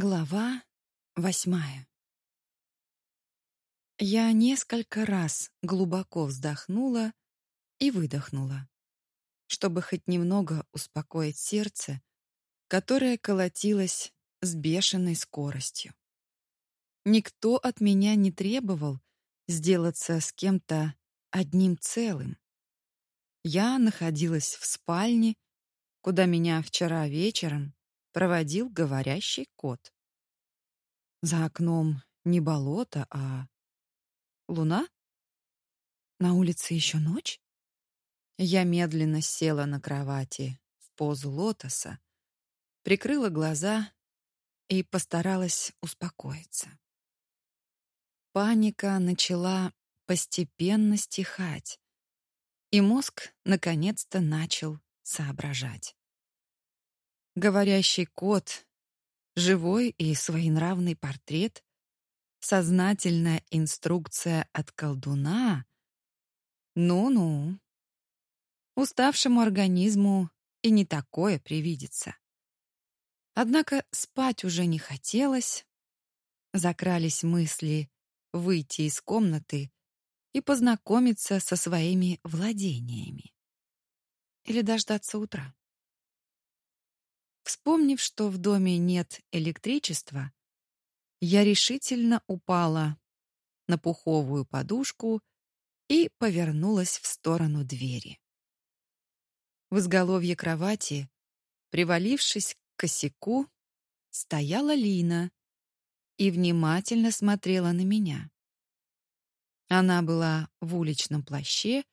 Глава восьмая Я несколько раз глубоко вздохнула и выдохнула, чтобы хоть немного успокоить сердце, которое колотилось с бешеной скоростью. Никто от меня не требовал сделаться с кем-то одним целым. Я находилась в спальне, куда меня вчера вечером проводил говорящий кот. За окном не болото, а луна? На улице еще ночь? Я медленно села на кровати в позу лотоса, прикрыла глаза и постаралась успокоиться. Паника начала постепенно стихать, и мозг наконец-то начал соображать. Говорящий кот, живой и своенравный портрет, сознательная инструкция от колдуна. Ну-ну. Уставшему организму и не такое привидится. Однако спать уже не хотелось. Закрались мысли выйти из комнаты и познакомиться со своими владениями. Или дождаться утра. Вспомнив, что в доме нет электричества, я решительно упала на пуховую подушку и повернулась в сторону двери. В изголовье кровати, привалившись к косяку, стояла Лина и внимательно смотрела на меня. Она была в уличном плаще,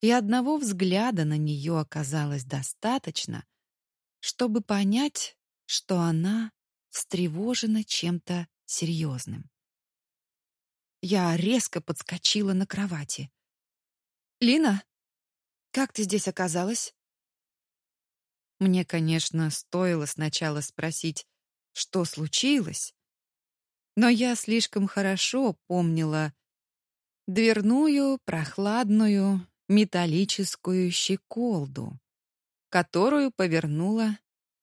и одного взгляда на нее оказалось достаточно, чтобы понять, что она встревожена чем-то серьезным. Я резко подскочила на кровати. «Лина, как ты здесь оказалась?» Мне, конечно, стоило сначала спросить, что случилось, но я слишком хорошо помнила дверную, прохладную, металлическую щеколду, которую повернула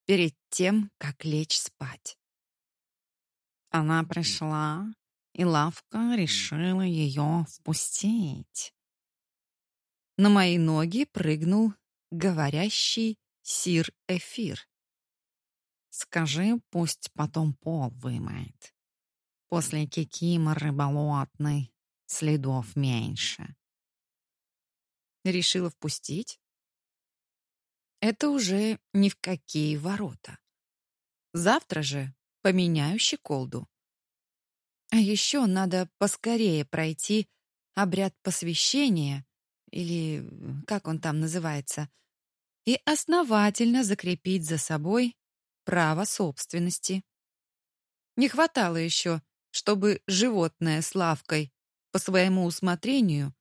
перед тем, как лечь спать. Она пришла, и лавка решила ее впустить. На мои ноги прыгнул говорящий сир-эфир. Скажи, пусть потом пол вымоет. После кикиморы болотной следов меньше. Решила впустить? Это уже ни в какие ворота. Завтра же поменяю щеколду. А еще надо поскорее пройти обряд посвящения, или как он там называется, и основательно закрепить за собой право собственности. Не хватало еще, чтобы животное с лавкой по своему усмотрению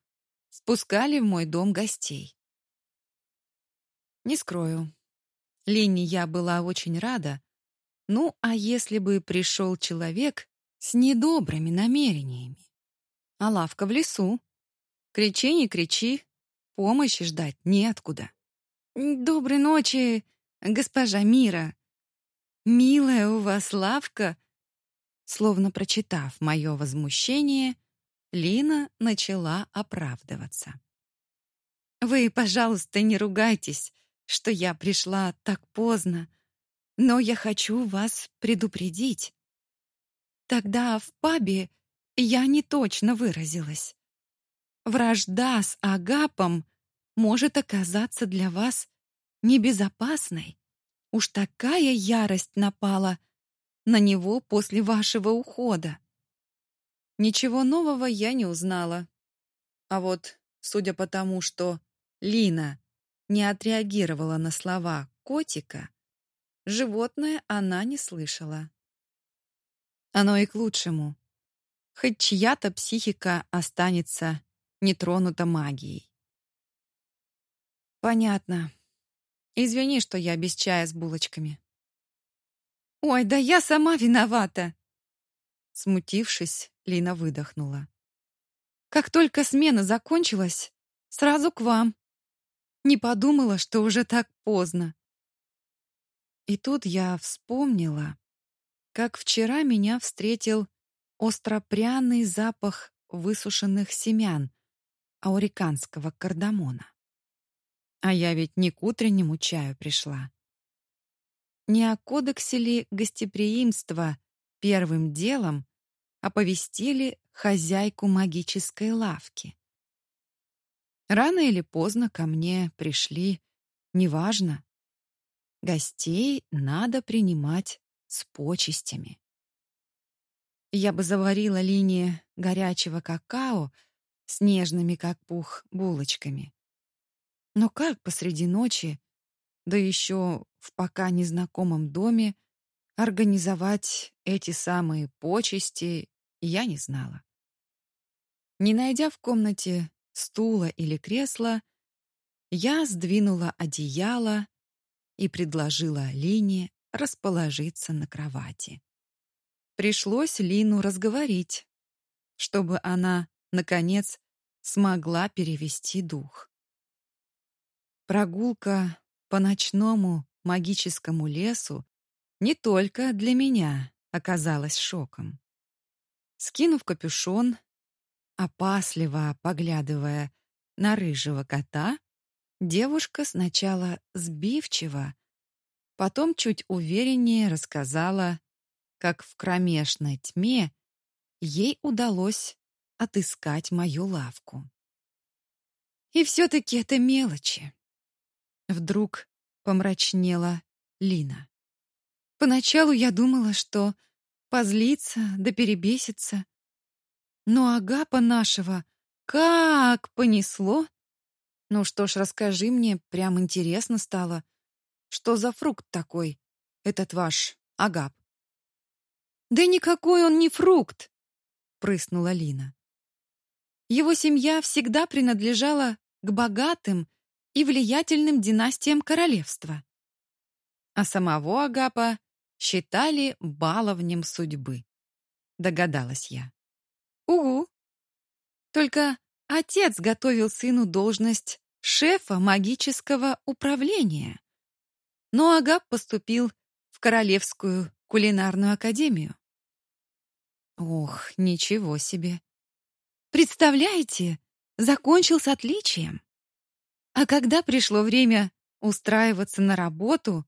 спускали в мой дом гостей. Не скрою. Лене я была очень рада. Ну, а если бы пришел человек с недобрыми намерениями? А лавка в лесу. Кричи, не кричи, помощи ждать неоткуда. Доброй ночи, госпожа Мира. Милая у вас лавка. Словно прочитав мое возмущение, Лина начала оправдываться. Вы, пожалуйста, не ругайтесь что я пришла так поздно, но я хочу вас предупредить. Тогда в пабе я не точно выразилась. Вражда с Агапом может оказаться для вас небезопасной. Уж такая ярость напала на него после вашего ухода. Ничего нового я не узнала. А вот, судя по тому, что Лина не отреагировала на слова котика, животное она не слышала. Оно и к лучшему. Хоть чья-то психика останется нетронута магией. Понятно. Извини, что я без чая с булочками. Ой, да я сама виновата. Смутившись, Лина выдохнула. Как только смена закончилась, сразу к вам. Не подумала, что уже так поздно. И тут я вспомнила, как вчера меня встретил остропряный запах высушенных семян ауриканского кардамона. А я ведь не к утреннему чаю пришла. Не о кодексе ли гостеприимства первым делом оповестили хозяйку магической лавки. Рано или поздно ко мне пришли, неважно. Гостей надо принимать с почестями. Я бы заварила линии горячего какао с нежными, как пух, булочками. Но как посреди ночи, да еще в пока незнакомом доме, организовать эти самые почести, я не знала. Не найдя в комнате стула или кресла, я сдвинула одеяло и предложила Лине расположиться на кровати. Пришлось Лину разговорить, чтобы она, наконец, смогла перевести дух. Прогулка по ночному магическому лесу не только для меня оказалась шоком. Скинув капюшон, опасливо поглядывая на рыжего кота, девушка сначала сбивчиво, потом чуть увереннее рассказала, как в кромешной тьме ей удалось отыскать мою лавку. И все-таки это мелочи. Вдруг помрачнела Лина. Поначалу я думала, что позлится да перебесится. Но Агапа нашего как понесло. Ну что ж, расскажи мне, прям интересно стало. Что за фрукт такой, этот ваш Агап? Да никакой он не фрукт, прыснула Лина. Его семья всегда принадлежала к богатым и влиятельным династиям королевства. А самого Агапа считали баловнем судьбы. Догадалась я. Угу. Только отец готовил сыну должность шефа магического управления. Но Агап поступил в Королевскую кулинарную академию. Ох, ничего себе. Представляете, закончил с отличием. А когда пришло время устраиваться на работу,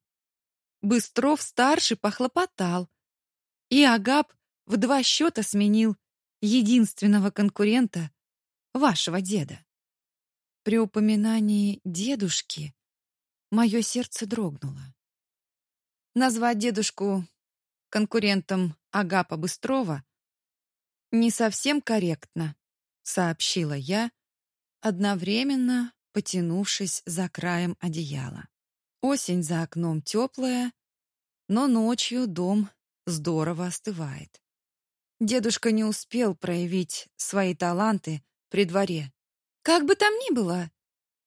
Быстров-старший похлопотал, и Агап в два счета сменил единственного конкурента, вашего деда. При упоминании дедушки мое сердце дрогнуло. Назвать дедушку конкурентом Агапа Быстрова не совсем корректно, сообщила я, одновременно потянувшись за краем одеяла. Осень за окном теплая, но ночью дом здорово остывает. Дедушка не успел проявить свои таланты при дворе. Как бы там ни было,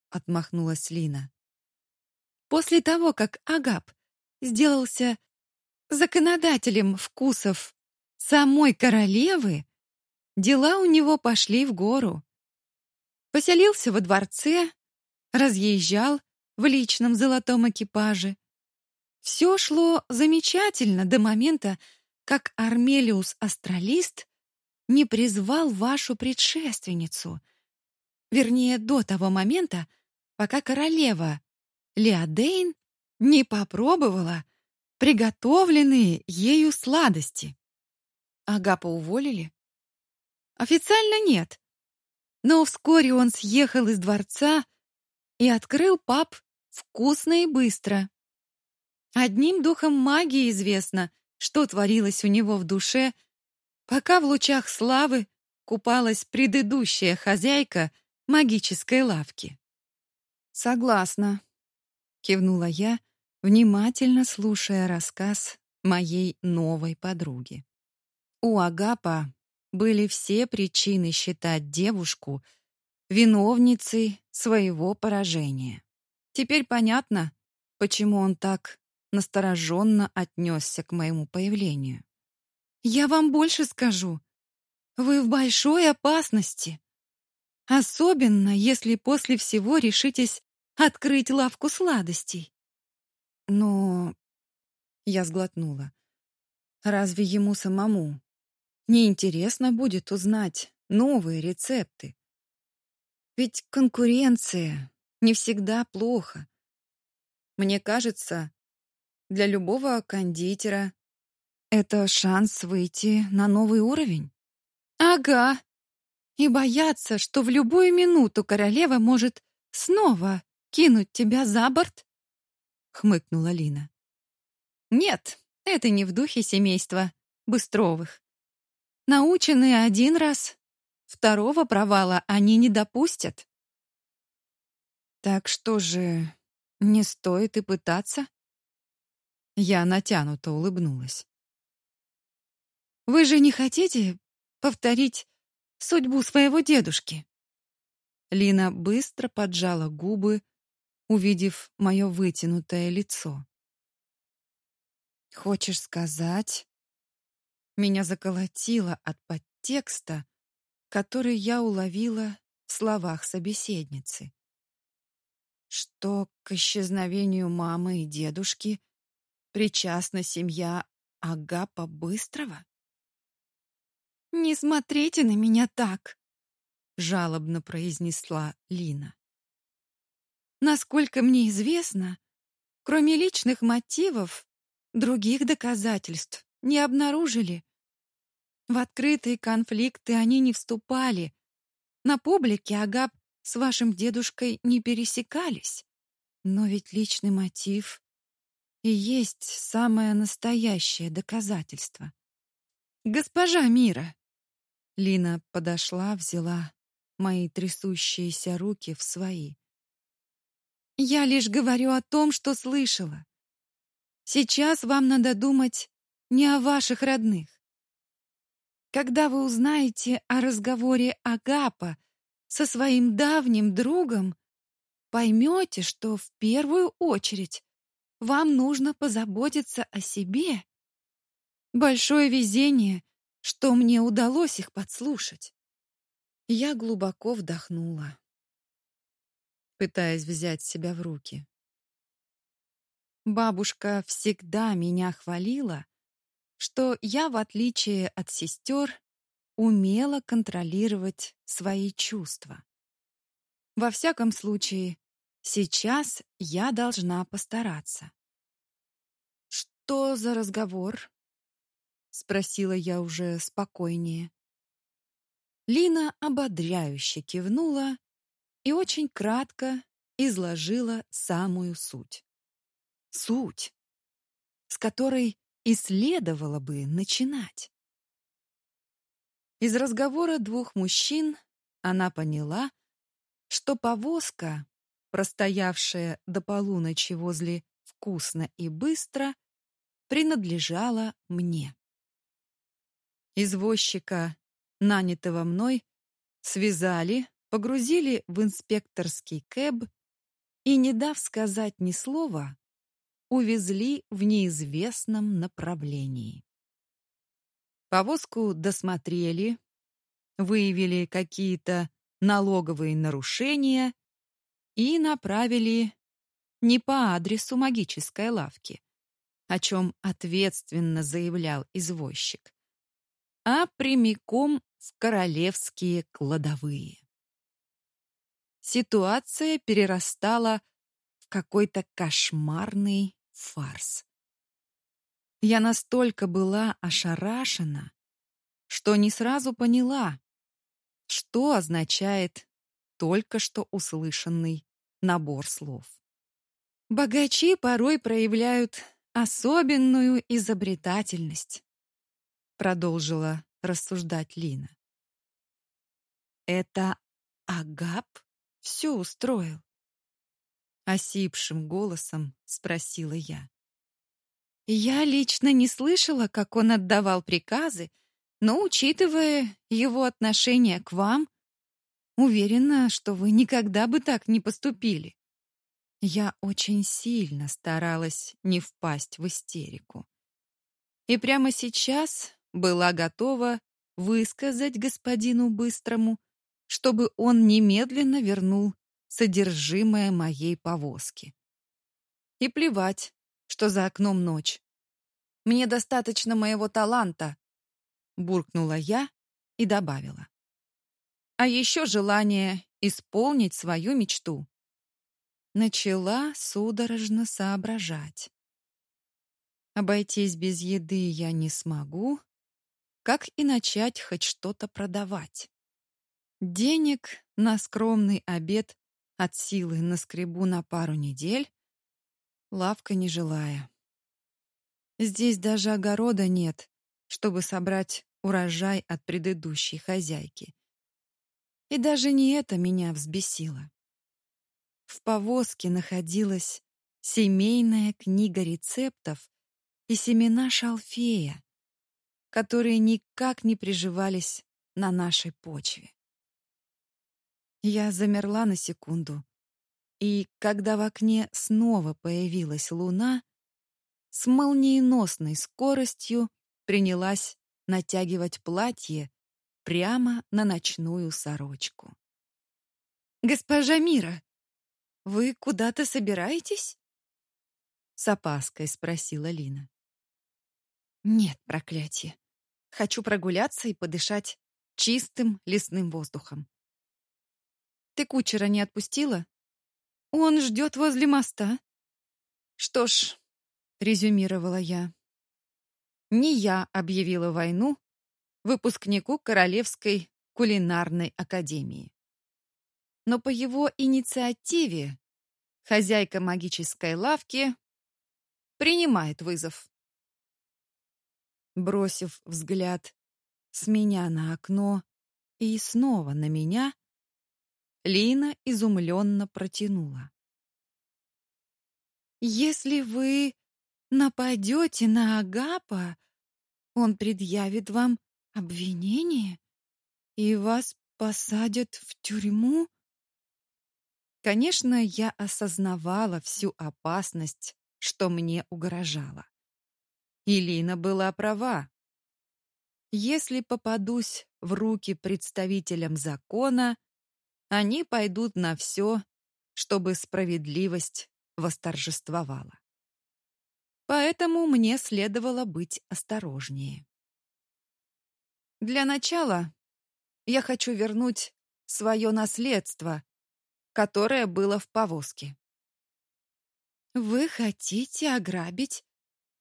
отмахнулась Лина. После того, как Агап сделался законодателем вкусов самой королевы, дела у него пошли в гору. Поселился во дворце, разъезжал в личном золотом экипаже. Все шло замечательно до момента, как Армелиус Астралист не призвал вашу предшественницу. Вернее, до того момента, пока королева Леодейн не попробовала приготовленные ею сладости. Агапа уволили? Официально нет. Но вскоре он съехал из дворца и открыл паб вкусно и быстро. Одним духом магии известно, что творилось у него в душе, пока в лучах славы купалась предыдущая хозяйка магической лавки. Согласна, кивнула я, внимательно слушая рассказ моей новой подруги. У Агапа были все причины считать девушку виновницей своего поражения. Теперь понятно, почему он так настороженно отнесся к моему появлению. Я вам больше скажу. Вы в большой опасности. Особенно, если после всего решитесь открыть лавку сладостей. Но я сглотнула. Разве ему самому не интересно будет узнать новые рецепты? Ведь конкуренция не всегда плохо. Мне кажется, для любого кондитера это шанс выйти на новый уровень. Ага. И бояться, что в любую минуту королева может снова кинуть тебя за борт? Хмыкнула Лина. Нет, это не в духе семейства Быстровых. Наученные один раз, второго провала они не допустят. Так что же, не стоит и пытаться? Я натянуто улыбнулась. Вы же не хотите повторить судьбу своего дедушки? Лина быстро поджала губы, увидев мое вытянутое лицо. Хочешь сказать? Меня заколотило от подтекста, который я уловила в словах собеседницы. Что к исчезновению мамы и дедушки причастна семья Агапа Быстрого? «Не смотрите на меня так!» — жалобно произнесла Лина. «Насколько мне известно, кроме личных мотивов, других доказательств не обнаружили. В открытые конфликты они не вступали. На публике Агап с вашим дедушкой не пересекались. Но ведь личный мотив и есть самое настоящее доказательство. Госпожа Мира, Лина подошла, взяла мои трясущиеся руки в свои. Я лишь говорю о том, что слышала. Сейчас вам надо думать не о ваших родных. Когда вы узнаете о разговоре Агапа со своим давним другом, поймете, что в первую очередь вам нужно позаботиться о себе. Большое везение, что мне удалось их подслушать. Я глубоко вдохнула, пытаясь взять себя в руки. Бабушка всегда меня хвалила, что я, в отличие от сестер, умела контролировать свои чувства. Во всяком случае, сейчас я должна постараться. Что за разговор? спросила я уже спокойнее. Лина ободряюще кивнула и очень кратко изложила самую суть. Суть, с которой и следовало бы начинать. Из разговора двух мужчин она поняла, что повозка, простоявшая до полуночи возле «Вкусно и быстро», принадлежала мне. Извозчика, нанятого мной, связали, погрузили в инспекторский кэб и, не дав сказать ни слова, увезли в неизвестном направлении. Повозку досмотрели, выявили какие-то налоговые нарушения и направили не по адресу магической лавки, о чем ответственно заявлял извозчик, а прямиком в королевские кладовые. Ситуация перерастала в какой-то кошмарный фарс. Я настолько была ошарашена, что не сразу поняла, что означает только что услышанный набор слов. Богачи порой проявляют особенную изобретательность, продолжила рассуждать Лина. Это Агап все устроил осипшим голосом спросила я. Я лично не слышала, как он отдавал приказы, но учитывая его отношение к вам, уверена, что вы никогда бы так не поступили. Я очень сильно старалась не впасть в истерику. И прямо сейчас была готова высказать господину Быстрому, чтобы он немедленно вернул содержимое моей повозки. И плевать, что за окном ночь. Мне достаточно моего таланта, буркнула я и добавила. А еще желание исполнить свою мечту. Начала судорожно соображать. Обойтись без еды я не смогу, как и начать хоть что-то продавать. Денег на скромный обед от силы на скребу на пару недель, лавка не желая. Здесь даже огорода нет, чтобы собрать урожай от предыдущей хозяйки. И даже не это меня взбесило. В повозке находилась семейная книга рецептов и семена шалфея, которые никак не приживались на нашей почве. Я замерла на секунду, и когда в окне снова появилась луна, с молниеносной скоростью принялась натягивать платье прямо на ночную сорочку. «Госпожа Мира, вы куда-то собираетесь?» С опаской спросила Лина. «Нет, проклятие. Хочу прогуляться и подышать чистым лесным воздухом. Ты кучера не отпустила? Он ждет возле моста. Что ж, резюмировала я. Не я объявила войну выпускнику Королевской кулинарной академии. Но по его инициативе хозяйка магической лавки принимает вызов. Бросив взгляд с меня на окно и снова на меня, Лина изумленно протянула. «Если вы нападете на Агапа, он предъявит вам обвинение, и вас посадят в тюрьму?» Конечно, я осознавала всю опасность, что мне угрожала. Илина была права. Если попадусь в руки представителям закона, они пойдут на все, чтобы справедливость восторжествовала. Поэтому мне следовало быть осторожнее. Для начала я хочу вернуть свое наследство, которое было в повозке. Вы хотите ограбить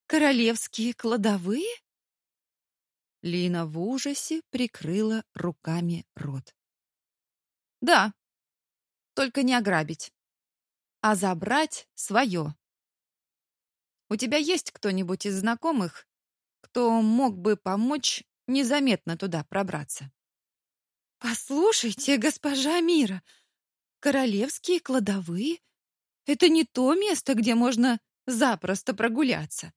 королевские кладовые? Лина в ужасе прикрыла руками рот. Да. Только не ограбить, а забрать свое. У тебя есть кто-нибудь из знакомых, кто мог бы помочь незаметно туда пробраться? Послушайте, госпожа Мира, королевские кладовые — это не то место, где можно запросто прогуляться.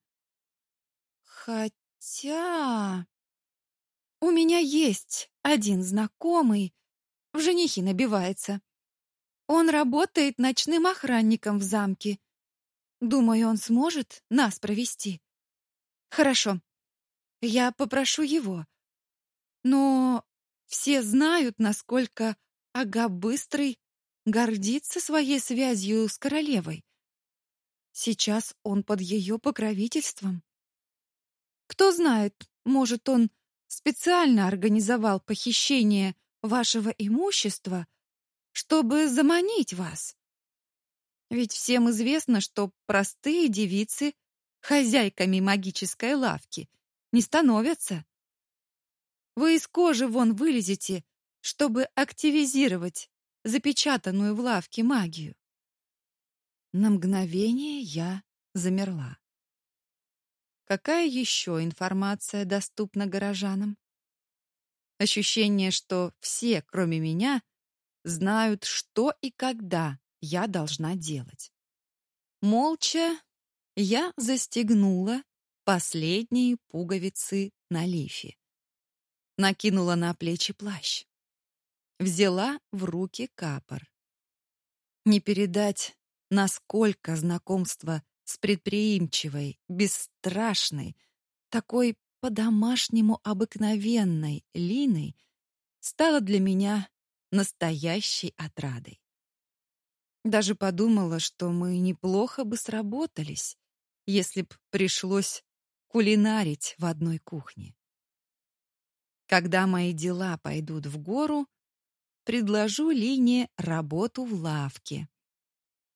Хотя... У меня есть один знакомый, в женихи набивается. Он работает ночным охранником в замке. Думаю, он сможет нас провести. Хорошо. Я попрошу его. Но все знают, насколько Ага Быстрый гордится своей связью с королевой. Сейчас он под ее покровительством. Кто знает, может, он специально организовал похищение вашего имущества, чтобы заманить вас. Ведь всем известно, что простые девицы хозяйками магической лавки не становятся. Вы из кожи вон вылезете, чтобы активизировать запечатанную в лавке магию. На мгновение я замерла. Какая еще информация доступна горожанам? Ощущение, что все, кроме меня, знают, что и когда я должна делать. Молча я застегнула последние пуговицы на лифе. Накинула на плечи плащ. Взяла в руки капор. Не передать, насколько знакомство с предприимчивой, бесстрашной, такой по-домашнему обыкновенной Линой стала для меня настоящей отрадой. Даже подумала, что мы неплохо бы сработались, если б пришлось кулинарить в одной кухне. Когда мои дела пойдут в гору, предложу Лине работу в лавке.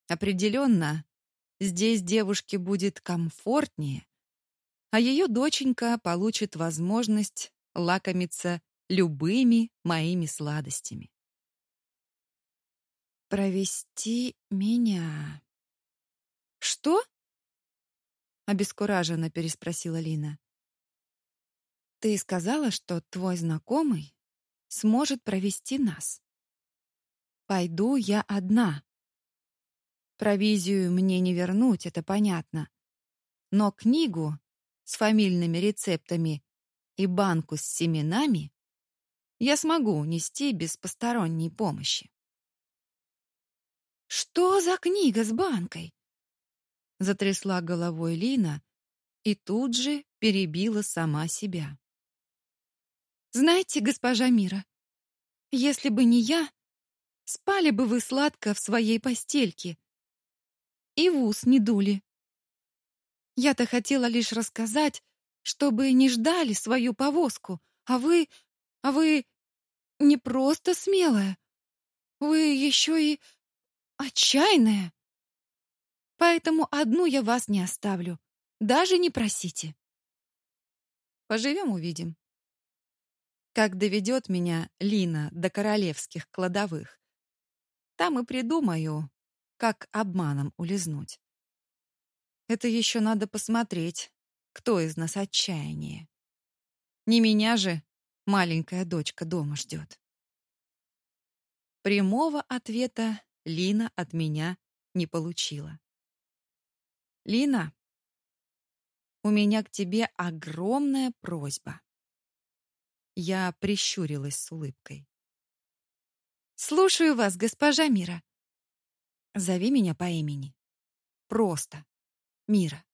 Определенно, здесь девушке будет комфортнее, а ее доченька получит возможность лакомиться любыми моими сладостями. Провести меня. Что? Обескураженно переспросила Лина. Ты сказала, что твой знакомый сможет провести нас. Пойду я одна. Провизию мне не вернуть, это понятно. Но книгу с фамильными рецептами и банку с семенами я смогу нести без посторонней помощи. Что за книга с банкой? Затрясла головой Лина и тут же перебила сама себя. Знаете, госпожа Мира, если бы не я, спали бы вы сладко в своей постельке и в ус не дули. Я-то хотела лишь рассказать, чтобы не ждали свою повозку, а вы... а вы не просто смелая, вы еще и отчаянная. Поэтому одну я вас не оставлю, даже не просите. Поживем, увидим. Как доведет меня Лина до королевских кладовых, там и придумаю, как обманом улизнуть. Это еще надо посмотреть, кто из нас отчаяннее. Не меня же маленькая дочка дома ждет. Прямого ответа Лина от меня не получила. Лина, у меня к тебе огромная просьба. Я прищурилась с улыбкой. Слушаю вас, госпожа Мира. Зови меня по имени. Просто. Мира.